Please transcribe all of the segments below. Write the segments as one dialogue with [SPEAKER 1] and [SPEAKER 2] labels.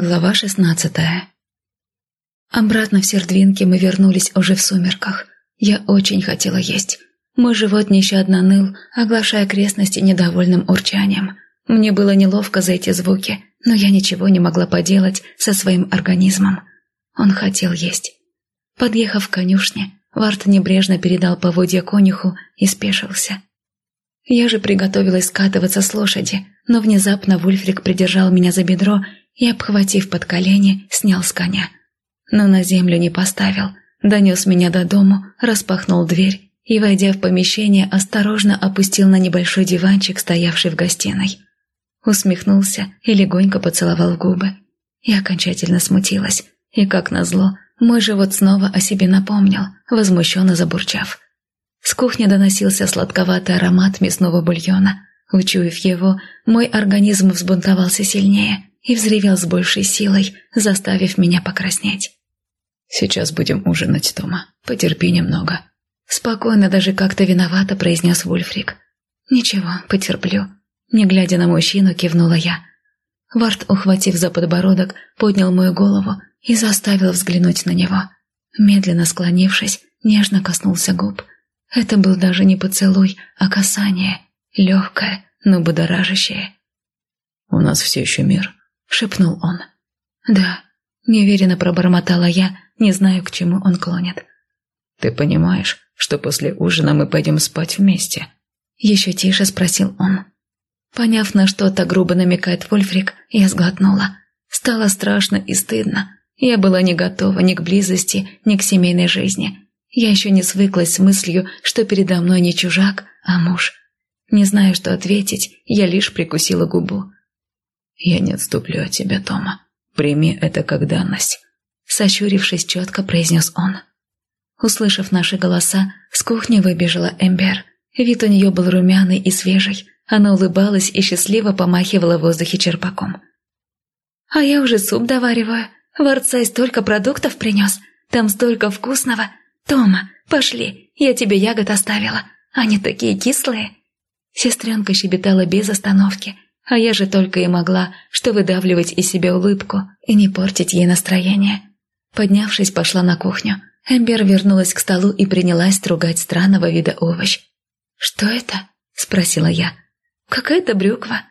[SPEAKER 1] Глава шестнадцатая Обратно в Сердвинки мы вернулись уже в сумерках. Я очень хотела есть. Мой живот нещадно ныл, оглашая окрестности недовольным урчанием. Мне было неловко за эти звуки, но я ничего не могла поделать со своим организмом. Он хотел есть. Подъехав к конюшне, Варт небрежно передал поводья конюху и спешился. Я же приготовилась скатываться с лошади, но внезапно Вульфрик придержал меня за бедро и, обхватив под колени, снял с коня. Но на землю не поставил, донес меня до дому, распахнул дверь и, войдя в помещение, осторожно опустил на небольшой диванчик, стоявший в гостиной. Усмехнулся и легонько поцеловал губы. Я окончательно смутилась, и, как назло, мой живот снова о себе напомнил, возмущенно забурчав. С кухни доносился сладковатый аромат мясного бульона. Учуяв его, мой организм взбунтовался сильнее и взревел с большей силой, заставив меня покраснеть. «Сейчас будем ужинать, Тома. Потерпи немного». Спокойно, даже как-то виновато произнес Вульфрик. «Ничего, потерплю». Не глядя на мужчину, кивнула я. Варт, ухватив за подбородок, поднял мою голову и заставил взглянуть на него. Медленно склонившись, нежно коснулся губ. Это был даже не поцелуй, а касание, легкое, но будоражащее. «У нас все еще мир», — шепнул он. «Да», — неуверенно пробормотала я, не знаю, к чему он клонит. «Ты понимаешь, что после ужина мы пойдем спать вместе?» Еще тише спросил он. Поняв, на что так грубо намекает Вольфрик, я сглотнула. Стало страшно и стыдно. Я была не готова ни к близости, ни к семейной жизни. Я еще не свыклась с мыслью, что передо мной не чужак, а муж. Не знаю, что ответить, я лишь прикусила губу. «Я не отступлю от тебя, Тома. Прими это как данность», — сощурившись четко, произнес он. Услышав наши голоса, с кухни выбежала Эмбер. Вид у нее был румяный и свежий. Она улыбалась и счастливо помахивала в воздухе черпаком. «А я уже суп довариваю. Варцай столько продуктов принес. Там столько вкусного. Тома, пошли, я тебе ягод оставила. Они такие кислые». Сестренка щебетала без остановки – а я же только и могла, что выдавливать из себя улыбку и не портить ей настроение. Поднявшись, пошла на кухню. Эмбер вернулась к столу и принялась стругать странного вида овощ. «Что это?» – спросила я. «Какая-то брюква».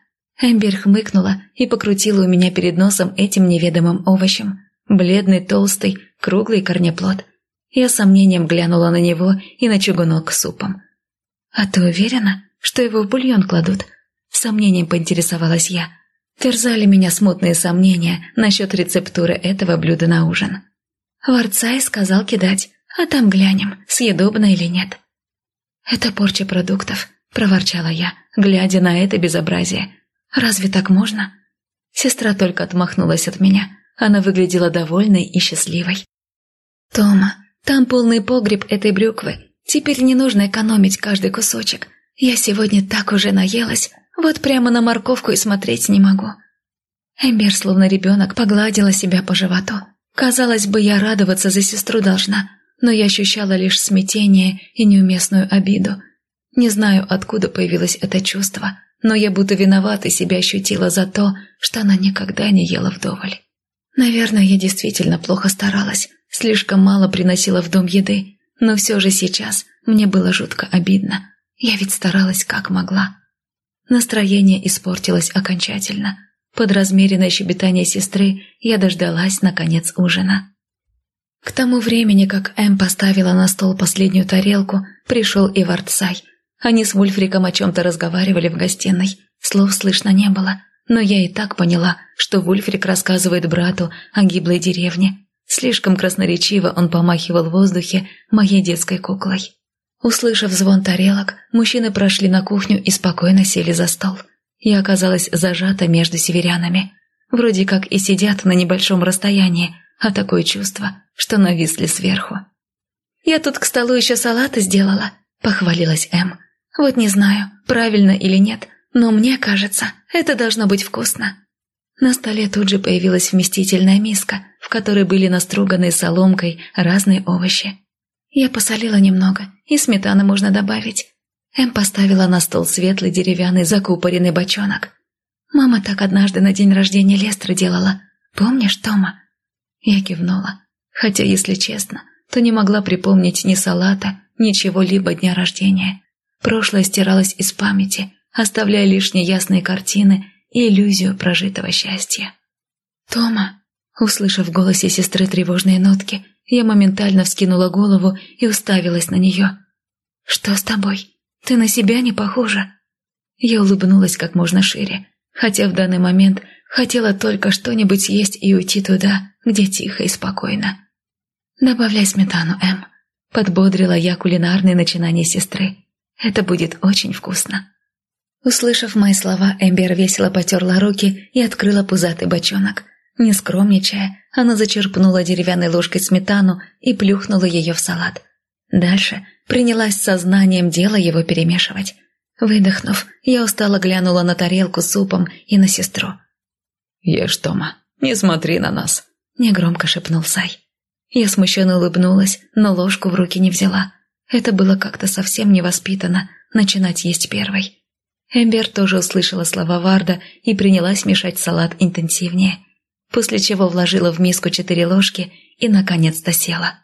[SPEAKER 1] Эмбер хмыкнула и покрутила у меня перед носом этим неведомым овощем. Бледный, толстый, круглый корнеплод. Я сомнением глянула на него и на чугунок с супом. «А ты уверена, что его в бульон кладут?» Сомнением поинтересовалась я. Терзали меня смутные сомнения насчет рецептуры этого блюда на ужин. Варцай сказал кидать, а там глянем, съедобно или нет. «Это порча продуктов», – проворчала я, глядя на это безобразие. «Разве так можно?» Сестра только отмахнулась от меня. Она выглядела довольной и счастливой. «Тома, там полный погреб этой брюквы. Теперь не нужно экономить каждый кусочек. Я сегодня так уже наелась, вот прямо на морковку и смотреть не могу. Эмбер, словно ребенок, погладила себя по животу. Казалось бы, я радоваться за сестру должна, но я ощущала лишь смятение и неуместную обиду. Не знаю, откуда появилось это чувство, но я будто виновата себя ощутила за то, что она никогда не ела вдоволь. Наверное, я действительно плохо старалась, слишком мало приносила в дом еды, но все же сейчас мне было жутко обидно. Я ведь старалась как могла. Настроение испортилось окончательно. Под размеренное щебетание сестры я дождалась, наконец, ужина. К тому времени, как Эм поставила на стол последнюю тарелку, пришел и Вардсай. Они с Вульфриком о чем-то разговаривали в гостиной. Слов слышно не было, но я и так поняла, что Вульфрик рассказывает брату о гиблой деревне. Слишком красноречиво он помахивал в воздухе моей детской куклой. Услышав звон тарелок, мужчины прошли на кухню и спокойно сели за стол. Я оказалась зажата между северянами. Вроде как и сидят на небольшом расстоянии, а такое чувство, что нависли сверху. «Я тут к столу еще салаты сделала», — похвалилась Эм. «Вот не знаю, правильно или нет, но мне кажется, это должно быть вкусно». На столе тут же появилась вместительная миска, в которой были наструганы соломкой разные овощи. Я посолила немного, и сметаны можно добавить. Эм поставила на стол светлый деревянный закупоренный бочонок. Мама так однажды на день рождения Лестра делала. Помнишь, Тома?» Я кивнула, хотя, если честно, то не могла припомнить ни салата, ни чего-либо дня рождения. Прошлое стиралось из памяти, оставляя лишь неясные картины и иллюзию прожитого счастья. «Тома!» Услышав в голосе сестры тревожные нотки, я моментально вскинула голову и уставилась на нее. «Что с тобой? Ты на себя не похожа?» Я улыбнулась как можно шире, хотя в данный момент хотела только что-нибудь съесть и уйти туда, где тихо и спокойно. «Добавляй сметану, Эм», — подбодрила я кулинарные начинания сестры. «Это будет очень вкусно». Услышав мои слова, Эмбер весело потерла руки и открыла пузатый бочонок. Не скромничая, она зачерпнула деревянной ложкой сметану и плюхнула ее в салат. Дальше принялась сознанием дела его перемешивать. Выдохнув, я устало глянула на тарелку с супом и на сестру.
[SPEAKER 2] «Ешь, Тома, не смотри на нас», — негромко шепнул Сай.
[SPEAKER 1] Я смущенно улыбнулась, но ложку в руки не взяла. Это было как-то совсем невоспитанно — начинать есть первой. Эмбер тоже услышала слова Варда и принялась мешать салат интенсивнее, после чего вложила в миску четыре ложки и, наконец-то, села.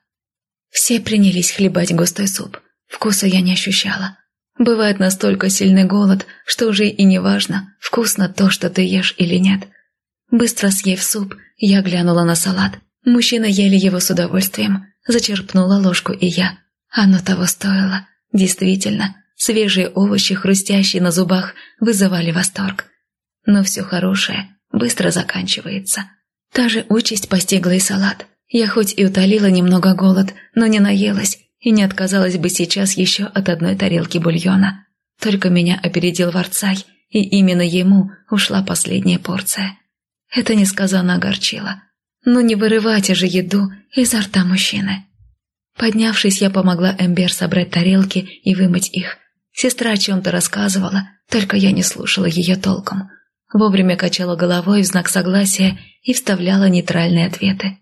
[SPEAKER 1] Все принялись хлебать густой суп. Вкуса я не ощущала. Бывает настолько сильный голод, что уже и не важно, вкусно то, что ты ешь или нет. Быстро съев суп, я глянула на салат. Мужчина ели его с удовольствием. Зачерпнула ложку и я. Оно того стоило. Действительно, свежие овощи, хрустящие на зубах, вызывали восторг. Но все хорошее быстро заканчивается. Та же участь постигла и салат. Я хоть и утолила немного голод, но не наелась и не отказалась бы сейчас еще от одной тарелки бульона. Только меня опередил Варцай, и именно ему ушла последняя порция. Это несказанно огорчило. Но не вырывать же еду изо рта мужчины. Поднявшись, я помогла Эмбер собрать тарелки и вымыть их. Сестра о чем-то рассказывала, только я не слушала ее толком. Вовремя качала головой в знак согласия и вставляла нейтральные ответы.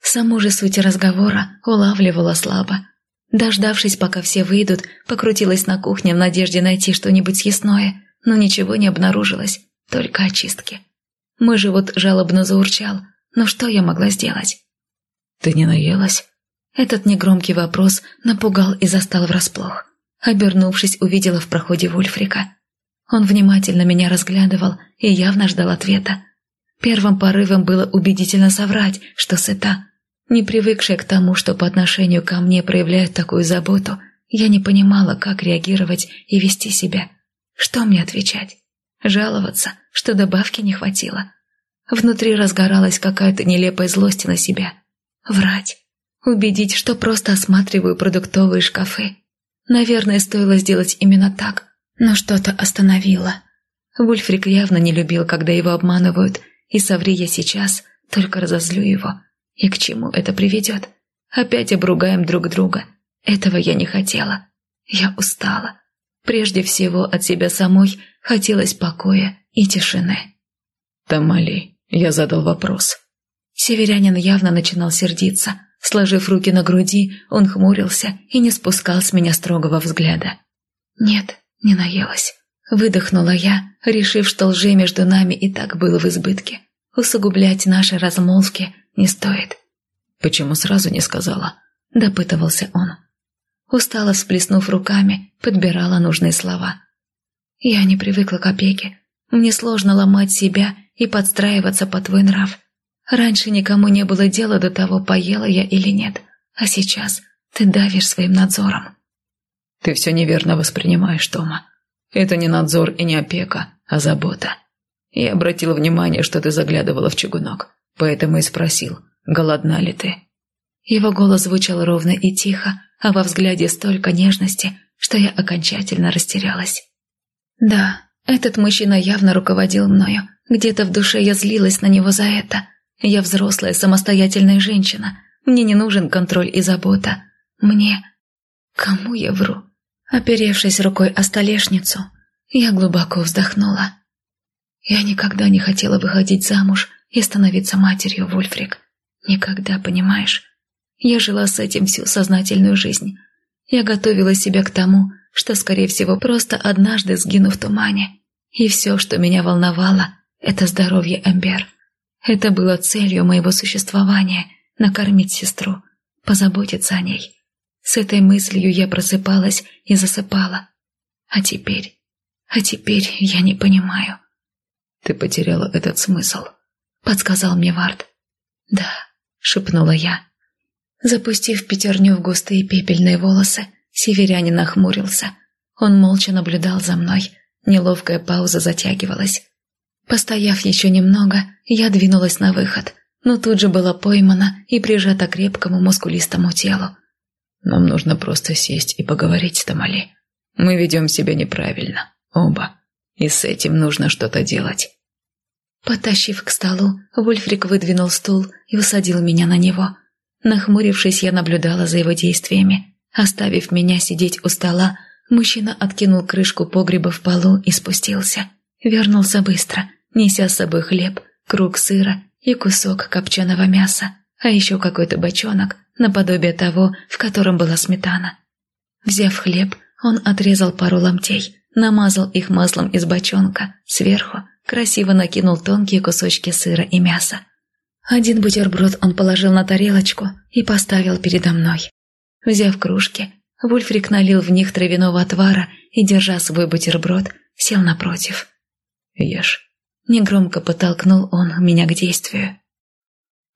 [SPEAKER 1] Саму же суть разговора улавливала слабо. Дождавшись, пока все выйдут, покрутилась на кухне в надежде найти что-нибудь съестное, но ничего не обнаружилось, только очистки. Мой живот жалобно заурчал, но что я могла сделать?
[SPEAKER 2] «Ты не наелась?»
[SPEAKER 1] Этот негромкий вопрос напугал и застал врасплох. Обернувшись, увидела в проходе Вульфрика. Он внимательно меня разглядывал и явно ждал ответа. Первым порывом было убедительно соврать, что сыта. Не привыкшая к тому, что по отношению ко мне проявляют такую заботу, я не понимала, как реагировать и вести себя. Что мне отвечать? Жаловаться, что добавки не хватило? Внутри разгоралась какая-то нелепая злость на себя. Врать. Убедить, что просто осматриваю продуктовые шкафы. Наверное, стоило сделать именно так, но что-то остановило. Вульфрик явно не любил, когда его обманывают, и соври я сейчас, только разозлю его. И к чему это приведет? Опять обругаем друг друга. Этого я не хотела. Я устала. Прежде всего от себя самой хотелось покоя и тишины.
[SPEAKER 2] «Тамали, я задал вопрос».
[SPEAKER 1] Северянин явно начинал сердиться. Сложив руки на груди, он хмурился и не спускал с меня строгого взгляда. «Нет, не наелась». Выдохнула я, решив, что лжи между нами и так было в избытке. Усугублять наши размолвки не стоит.
[SPEAKER 2] «Почему сразу не сказала?»
[SPEAKER 1] – допытывался он. Устало всплеснув руками, подбирала нужные слова. «Я не привыкла к опеке. Мне сложно ломать себя и подстраиваться под твой нрав. Раньше никому не было дела до того, поела я или нет, а сейчас ты давишь своим надзором».
[SPEAKER 2] «Ты все неверно воспринимаешь, Тома. Это не надзор и не опека, а забота. Я обратил внимание, что ты заглядывала в чугунок, поэтому и спросил, голодна ли ты».
[SPEAKER 1] Его голос звучал ровно и тихо, а во взгляде столько нежности, что я окончательно растерялась. Да, этот мужчина явно руководил мною. Где-то в душе я злилась на него за это. Я взрослая, самостоятельная женщина. Мне не нужен контроль и забота. Мне... Кому я вру? Оперевшись рукой о столешницу, я глубоко вздохнула. Я никогда не хотела выходить замуж и становиться матерью, Вульфрик. Никогда, понимаешь? Я жила с этим всю сознательную жизнь. Я готовила себя к тому, что, скорее всего, просто однажды сгину в тумане. И все, что меня волновало, это здоровье Эмбер. Это было целью моего существования – накормить сестру, позаботиться о ней. С этой мыслью я просыпалась и засыпала. А теперь... А теперь я не понимаю.
[SPEAKER 2] «Ты потеряла этот смысл», — подсказал мне Вард.
[SPEAKER 1] «Да», — шепнула я. Запустив пятерню в густые пепельные волосы, северянин нахмурился. Он молча наблюдал за мной. Неловкая пауза затягивалась. Постояв еще немного, я двинулась на выход, но тут же была поймана и прижата к крепкому мускулистому телу.
[SPEAKER 2] «Нам нужно просто сесть и поговорить, Тамали. Мы ведем себя неправильно, оба, и с этим нужно что-то делать».
[SPEAKER 1] Потащив к столу, Вульфрик выдвинул стул и усадил меня на него. Нахмурившись, я наблюдала за его действиями. Оставив меня сидеть у стола, мужчина откинул крышку погреба в полу и спустился. Вернулся быстро, неся с собой хлеб, круг сыра и кусок копченого мяса, а еще какой-то бочонок, наподобие того, в котором была сметана. Взяв хлеб, он отрезал пару ломтей, намазал их маслом из бочонка, сверху красиво накинул тонкие кусочки сыра и мяса. Один бутерброд он положил на тарелочку и поставил передо мной. Взяв кружки, Вульфрик налил в них травяного отвара и, держа свой бутерброд, сел напротив.
[SPEAKER 2] «Ешь».
[SPEAKER 1] Негромко подтолкнул он меня к действию.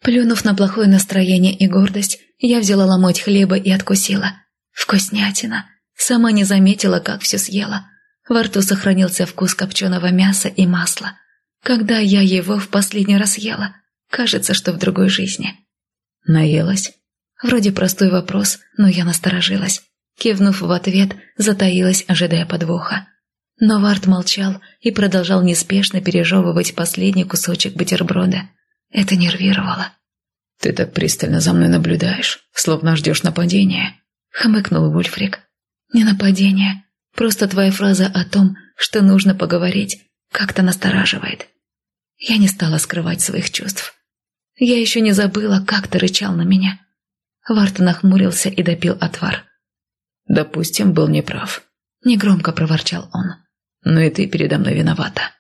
[SPEAKER 1] Плюнув на плохое настроение и гордость, я взяла ломоть хлеба и откусила. Вкуснятина. Сама не заметила, как все съела. Во рту сохранился вкус копченого мяса и масла. Когда я его в последний раз ела? Кажется, что в другой жизни.
[SPEAKER 2] Наелась?
[SPEAKER 1] Вроде простой вопрос, но я насторожилась. Кивнув в ответ, затаилась, ожидая подвоха. Но Варт молчал и продолжал неспешно пережевывать последний кусочек бутерброда. Это нервировало.
[SPEAKER 2] «Ты так пристально за мной наблюдаешь, словно ждешь нападения», — хмыкнул Вульфрик.
[SPEAKER 1] «Не нападение, просто твоя фраза о том, что нужно поговорить, как-то настораживает». Я не стала скрывать своих чувств. Я еще не забыла, как ты рычал на меня. Варт нахмурился и допил отвар.
[SPEAKER 2] «Допустим, был неправ», — негромко проворчал он. Но и ты передо мной виновата».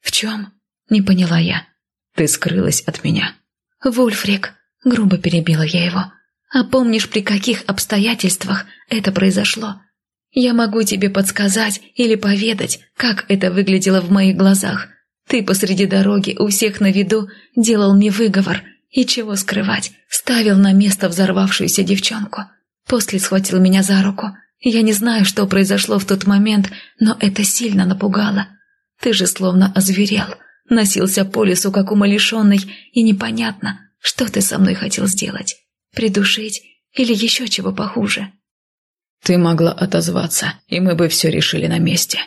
[SPEAKER 1] «В чем?» – не поняла я.
[SPEAKER 2] «Ты скрылась от меня».
[SPEAKER 1] «Вульфрик», – грубо перебила я его. «А помнишь, при каких обстоятельствах это произошло? Я могу тебе подсказать или поведать, как это выглядело в моих глазах. Ты посреди дороги у всех на виду делал мне выговор, и чего скрывать, ставил на место взорвавшуюся девчонку. После схватил меня за руку, я не знаю, что произошло в тот момент, но это сильно напугало. Ты же словно озверел, носился по лесу, как умалишенный, и непонятно, что ты со мной хотел сделать. Придушить или еще чего похуже.
[SPEAKER 2] Ты могла отозваться, и мы бы все решили на месте.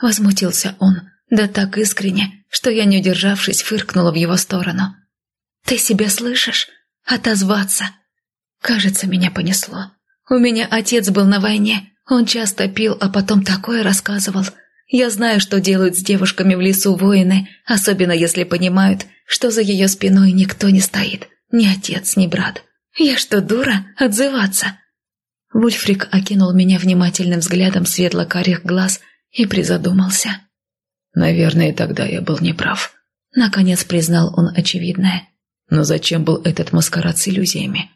[SPEAKER 1] Возмутился он, да так искренне, что я, не удержавшись, фыркнула в его сторону. «Ты себя слышишь? Отозваться!» Кажется, меня понесло. У меня отец был на войне. Он часто пил, а потом такое рассказывал. Я знаю, что делают с девушками в лесу воины, особенно если понимают, что за ее спиной никто не стоит. Ни отец, ни брат. Я что, дура? Отзываться?» Вульфрик окинул меня внимательным взглядом светло-карих глаз и призадумался.
[SPEAKER 2] «Наверное, тогда я был неправ», —
[SPEAKER 1] наконец признал он очевидное.
[SPEAKER 2] «Но зачем был этот маскарад с иллюзиями?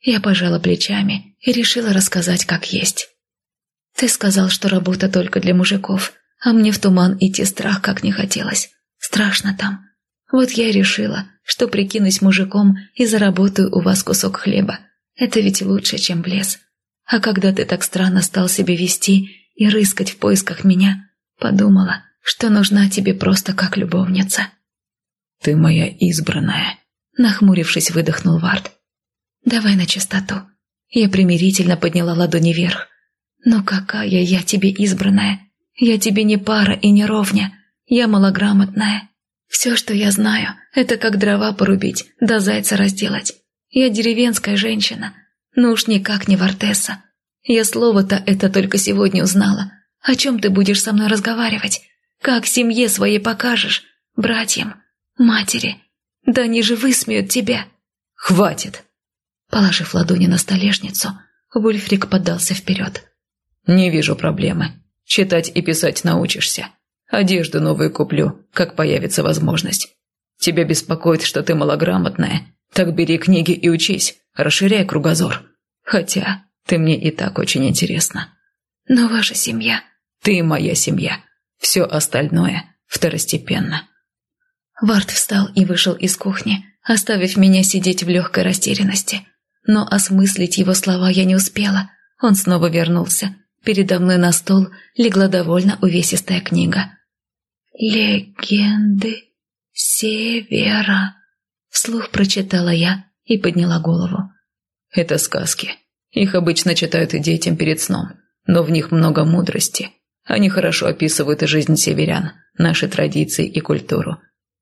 [SPEAKER 1] Я пожала плечами и решила рассказать как есть. «Ты сказал, что работа только для мужиков, а мне в туман идти страх как не хотелось. Страшно там. Вот я и решила, что прикинусь мужиком и заработаю у вас кусок хлеба. Это ведь лучше, чем в лес. А когда ты так странно стал себя вести и рыскать в поисках меня, подумала, что нужна тебе просто как любовница».
[SPEAKER 2] «Ты моя избранная», — нахмурившись, выдохнул Вард.
[SPEAKER 1] «Давай на чистоту». Я примирительно подняла ладони вверх. «Но какая я тебе избранная? Я тебе не пара и не ровня. Я малограмотная. Все, что я знаю, это как дрова порубить, да зайца разделать. Я деревенская женщина, но уж никак не Вартесса. Я слово-то это только сегодня узнала. О чем ты будешь со мной разговаривать? Как семье своей покажешь? Братьям? Матери? Да они же высмеют тебя!»
[SPEAKER 2] «Хватит!»
[SPEAKER 1] Положив ладони на столешницу, Вульфрик подался вперед.
[SPEAKER 2] «Не вижу проблемы. Читать и писать научишься. Одежду новую куплю, как появится возможность. Тебя беспокоит, что ты малограмотная. Так бери книги и учись, расширяй кругозор. Хотя ты мне и так очень интересна.
[SPEAKER 1] Но ваша семья...
[SPEAKER 2] Ты моя семья. Все остальное второстепенно.
[SPEAKER 1] Вард встал и вышел из кухни, оставив меня сидеть в легкой растерянности. Но осмыслить его слова я не успела. Он снова вернулся. Передо мной на стол легла довольно увесистая книга. «Легенды Севера», — вслух прочитала я и подняла голову.
[SPEAKER 2] «Это сказки. Их обычно читают и детям перед сном, но в них много мудрости. Они хорошо описывают жизнь северян, наши традиции и культуру.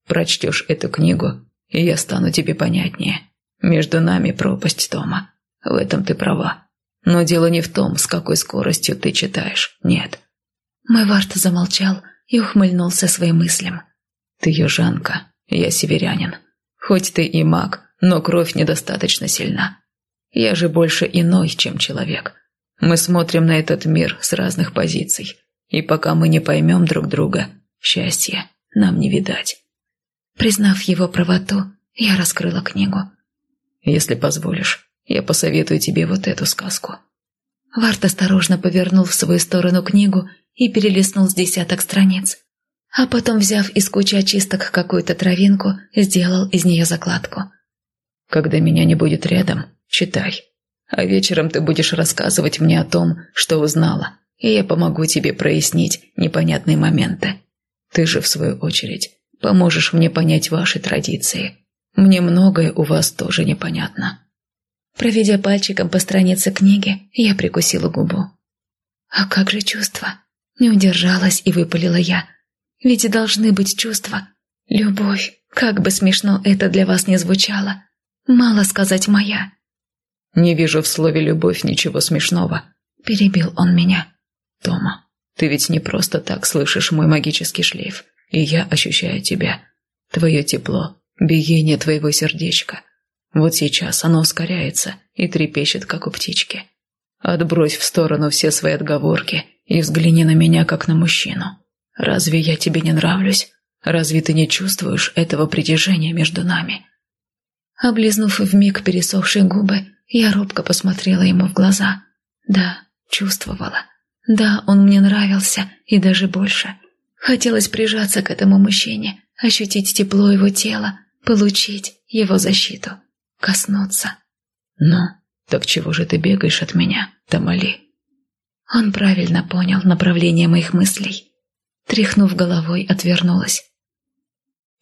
[SPEAKER 2] Прочтешь эту книгу, и я стану тебе понятнее. Между нами пропасть, Тома. В этом ты права. Но дело не в том, с какой скоростью ты читаешь. Нет.
[SPEAKER 1] Мой варт замолчал и ухмыльнулся своим мыслям.
[SPEAKER 2] Ты южанка, я северянин. Хоть ты и маг, но кровь недостаточно сильна. Я же больше иной, чем человек. Мы смотрим на этот мир с разных позиций. И пока мы не поймем друг друга, счастья нам не видать.
[SPEAKER 1] Признав его правоту, я раскрыла книгу.
[SPEAKER 2] Если позволишь, я посоветую тебе вот эту сказку.
[SPEAKER 1] Варт осторожно повернул в свою сторону книгу и перелистнул с десяток страниц. А потом, взяв из кучи очисток какую-то травинку, сделал из нее закладку.
[SPEAKER 2] «Когда меня не будет рядом, читай. А вечером ты будешь рассказывать мне о том, что узнала, и я помогу тебе прояснить непонятные моменты. Ты же, в свою очередь, поможешь мне понять ваши традиции. Мне многое у вас тоже непонятно».
[SPEAKER 1] Проведя пальчиком по странице книги, я прикусила губу. «А как же чувства?» Не удержалась и выпалила я. «Ведь должны быть чувства. Любовь, как бы смешно это для вас не звучало. Мало сказать моя».
[SPEAKER 2] «Не вижу в слове «любовь» ничего смешного», – перебил он меня. «Тома, ты ведь не просто так слышишь мой магический шлейф, и я ощущаю тебя. Твое тепло, биение твоего сердечка, вот сейчас оно ускоряется и трепещет, как у птички. Отбрось в сторону все свои отговорки и взгляни на меня, как на мужчину. Разве я тебе не нравлюсь? Разве ты не чувствуешь этого притяжения между нами?»
[SPEAKER 1] Облизнув вмиг пересохшие губы, я робко посмотрела ему в глаза. Да, чувствовала. Да, он мне нравился, и даже больше. Хотелось прижаться к этому мужчине, ощутить тепло его тела, получить его защиту коснуться.
[SPEAKER 2] «Ну, так чего же ты бегаешь от меня, Тамали?»
[SPEAKER 1] Он правильно понял направление моих мыслей. Тряхнув головой, отвернулась.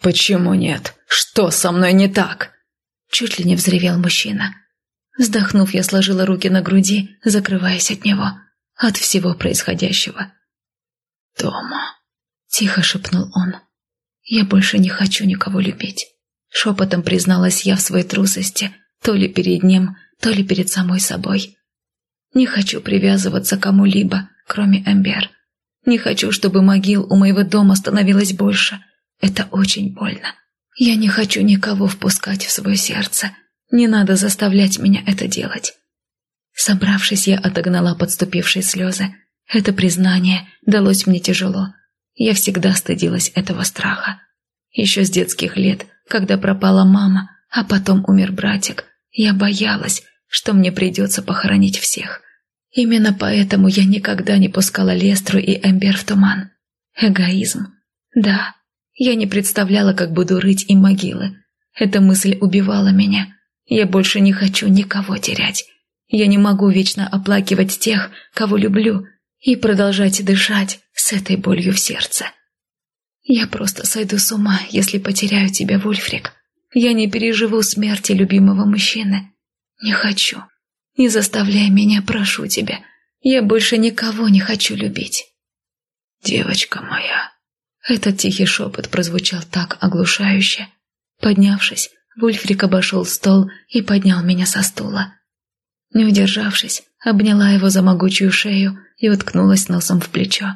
[SPEAKER 2] «Почему нет? Что со мной не так?»
[SPEAKER 1] Чуть ли не взревел мужчина. Вздохнув, я сложила руки на груди, закрываясь от него, от всего происходящего.
[SPEAKER 2] «Тома», —
[SPEAKER 1] тихо шепнул он, — «я больше не хочу никого любить. Шепотом призналась я в своей трусости, то ли перед ним, то ли перед самой собой. Не хочу привязываться к кому-либо, кроме Эмбер. Не хочу, чтобы могил у моего дома становилось больше. Это очень больно. Я не хочу никого впускать в свое сердце. Не надо заставлять меня это делать. Собравшись, я отогнала подступившие слезы. Это признание далось мне тяжело. Я всегда стыдилась этого страха. Еще с детских лет когда пропала мама, а потом умер братик, я боялась, что мне придется похоронить всех. Именно поэтому я никогда не пускала Лестру и Эмбер в туман. Эгоизм. Да, я не представляла, как буду рыть им могилы. Эта мысль убивала меня. Я больше не хочу никого терять. Я не могу вечно оплакивать тех, кого люблю, и продолжать дышать с этой болью в сердце. Я просто сойду с ума, если потеряю тебя, Вульфрик. Я не переживу смерти любимого мужчины. Не хочу. Не заставляй меня, прошу тебя. Я больше никого не хочу любить.
[SPEAKER 2] Девочка моя.
[SPEAKER 1] Этот тихий шепот прозвучал так оглушающе. Поднявшись, Вульфрик обошел стол и поднял меня со стула. Не удержавшись, обняла его за могучую шею и уткнулась носом в плечо.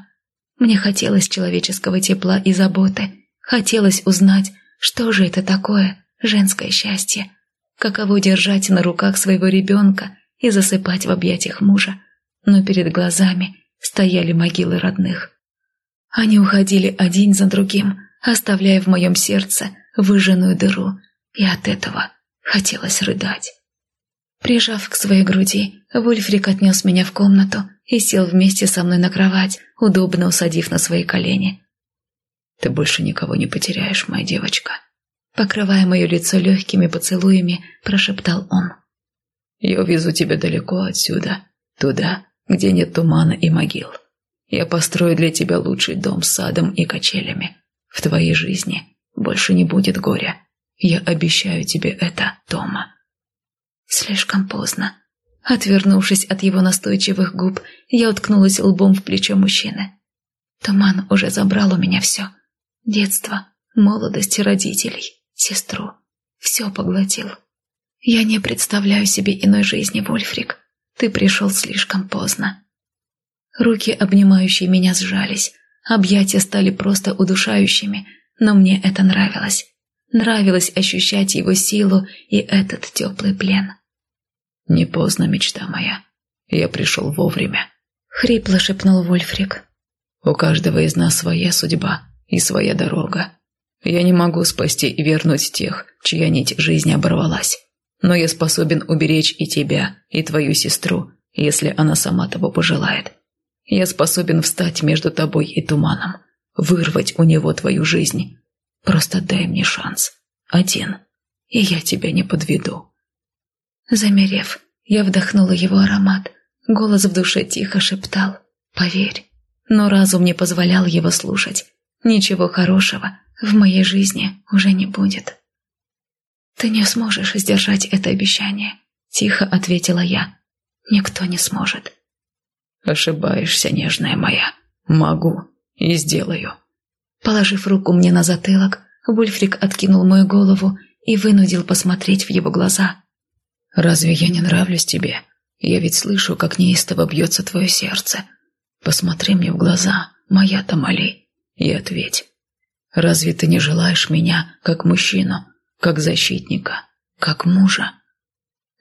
[SPEAKER 1] Мне хотелось человеческого тепла и заботы. Хотелось узнать, что же это такое женское счастье. Каково держать на руках своего ребенка и засыпать в объятиях мужа. Но перед глазами стояли могилы родных. Они уходили один за другим, оставляя в моем сердце выжженную дыру, и от этого хотелось рыдать. Прижав к своей груди, Вульфрик отнес меня в комнату и сел вместе со мной на кровать, удобно усадив на свои колени.
[SPEAKER 2] «Ты больше никого не потеряешь, моя девочка»,
[SPEAKER 1] покрывая мое лицо легкими поцелуями, прошептал он.
[SPEAKER 2] «Я увезу тебя далеко отсюда, туда, где нет тумана и могил. Я построю для тебя лучший дом с садом и качелями. В твоей жизни больше не будет горя. Я обещаю тебе это, Тома».
[SPEAKER 1] Слишком поздно. Отвернувшись от его настойчивых губ, я уткнулась лбом в плечо мужчины. Туман уже забрал у меня все. Детство, молодость родителей сестру. Все поглотил. Я не представляю себе иной жизни, Вольфрик. Ты пришел слишком поздно. Руки, обнимающие меня, сжались. Объятия стали просто удушающими, но мне это нравилось. Нравилось ощущать его силу и этот теплый плен.
[SPEAKER 2] «Не поздно, мечта моя. Я пришел вовремя», —
[SPEAKER 1] хрипло шепнул Вольфрик.
[SPEAKER 2] «У каждого из нас своя судьба и своя дорога. Я не могу спасти и вернуть тех, чья нить жизни оборвалась. Но я способен уберечь и тебя, и твою сестру, если она сама того пожелает. Я способен встать между тобой и туманом, вырвать у него твою жизнь. Просто дай мне шанс. Один. И я тебя не подведу».
[SPEAKER 1] Замерев, я вдохнула его аромат. Голос в душе тихо шептал «Поверь». Но разум не позволял его слушать. Ничего хорошего в моей жизни уже не будет. «Ты не сможешь сдержать это обещание», — тихо ответила я. «Никто не сможет».
[SPEAKER 2] «Ошибаешься, нежная моя. Могу и сделаю».
[SPEAKER 1] Положив руку мне на затылок, Вульфрик откинул мою голову и вынудил посмотреть в его глаза.
[SPEAKER 2] «Разве я не нравлюсь тебе? Я ведь слышу, как неистово бьется твое сердце. Посмотри мне в глаза, моя Тамали, и ответь, Разве ты не желаешь меня как мужчину, как защитника, как мужа?»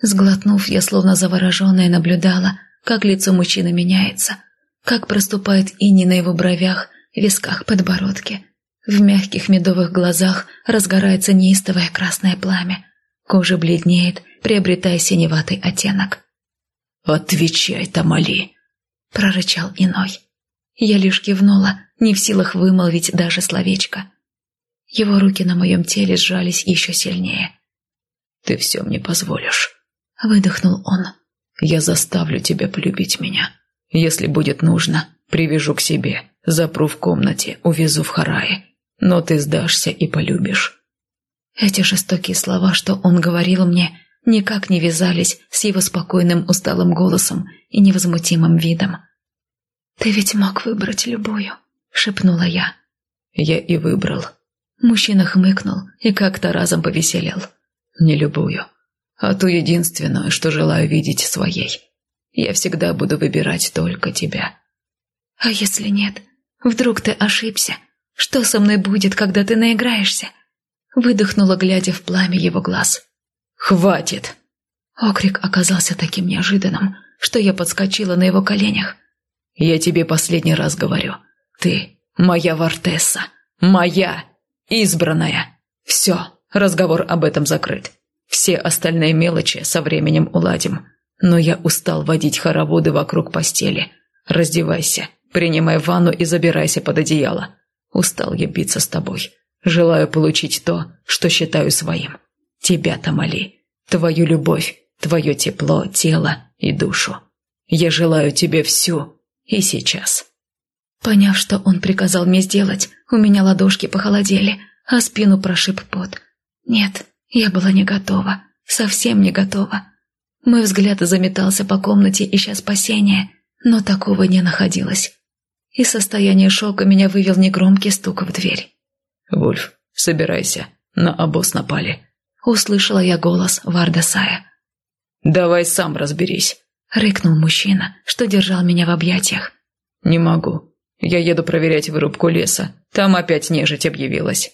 [SPEAKER 1] Сглотнув, я словно завороженная наблюдала, как лицо мужчины меняется, как проступает иней на его бровях, висках, подбородке. В мягких медовых глазах разгорается неистовое красное пламя. Кожа бледнеет, приобретая синеватый оттенок.
[SPEAKER 2] «Отвечай, Тамали!»
[SPEAKER 1] – прорычал иной. Я лишь кивнула, не в силах вымолвить даже словечко. Его руки на моем теле сжались еще сильнее.
[SPEAKER 2] «Ты все мне позволишь», —
[SPEAKER 1] выдохнул он.
[SPEAKER 2] «Я заставлю тебя полюбить меня. Если будет нужно, привяжу к себе, запру в комнате, увезу в Харае. Но ты сдашься и полюбишь».
[SPEAKER 1] Эти жестокие слова, что он говорил мне, никак не вязались с его спокойным усталым голосом и невозмутимым видом. «Ты ведь мог выбрать любую», — шепнула я.
[SPEAKER 2] «Я и выбрал».
[SPEAKER 1] Мужчина хмыкнул и как-то разом повеселел.
[SPEAKER 2] «Не любую, а ту единственную, что желаю видеть своей. Я всегда буду выбирать только тебя».
[SPEAKER 1] «А если нет? Вдруг ты ошибся? Что со мной будет, когда ты наиграешься?» Выдохнула, глядя в пламя его глаз.
[SPEAKER 2] «Хватит!»
[SPEAKER 1] Окрик оказался таким неожиданным, что я подскочила на его коленях.
[SPEAKER 2] «Я тебе последний раз говорю. Ты моя Вартесса. Моя. Избранная. Все, разговор об этом закрыт. Все остальные мелочи со временем уладим. Но я устал водить хороводы вокруг постели. Раздевайся, принимай ванну и забирайся под одеяло. Устал я биться с тобой. Желаю получить то, что считаю своим. Тебя, Тамали. Твою любовь, твое тепло, тело и душу. Я желаю тебе всю и сейчас.
[SPEAKER 1] Поняв, что он приказал мне сделать, у меня ладошки похолодели, а спину прошиб пот. Нет, я была не готова, совсем не готова. Мой взгляд заметался по комнате, ища спасения, но такого не находилось. Из состояния шока меня вывел негромкий стук в дверь.
[SPEAKER 2] «Вульф, собирайся, на обоз напали», —
[SPEAKER 1] услышала я голос Варда Сая.
[SPEAKER 2] «Давай сам разберись», —
[SPEAKER 1] рыкнул мужчина, что держал меня в объятиях.
[SPEAKER 2] «Не могу. Я еду проверять вырубку леса. Там опять нежить объявилась».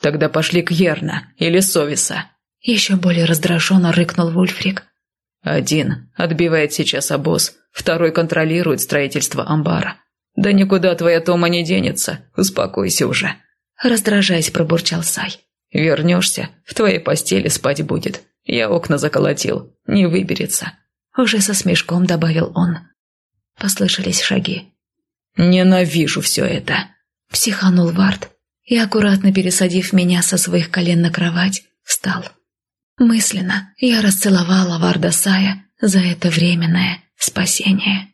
[SPEAKER 2] «Тогда пошли к Ерна или Совиса».
[SPEAKER 1] Еще более раздраженно рыкнул Вульфрик.
[SPEAKER 2] «Один отбивает сейчас обоз, второй контролирует строительство амбара. Да никуда твоя Тома не денется, успокойся уже».
[SPEAKER 1] Раздражаясь, пробурчал Сай.
[SPEAKER 2] Вернешься, в твоей постели спать будет. Я окна заколотил, не выберется».
[SPEAKER 1] Уже со смешком добавил он. Послышались шаги.
[SPEAKER 2] «Ненавижу все это!»
[SPEAKER 1] Психанул Вард и, аккуратно пересадив меня со своих колен на кровать, встал. Мысленно я расцеловала Варда Сая за это временное спасение.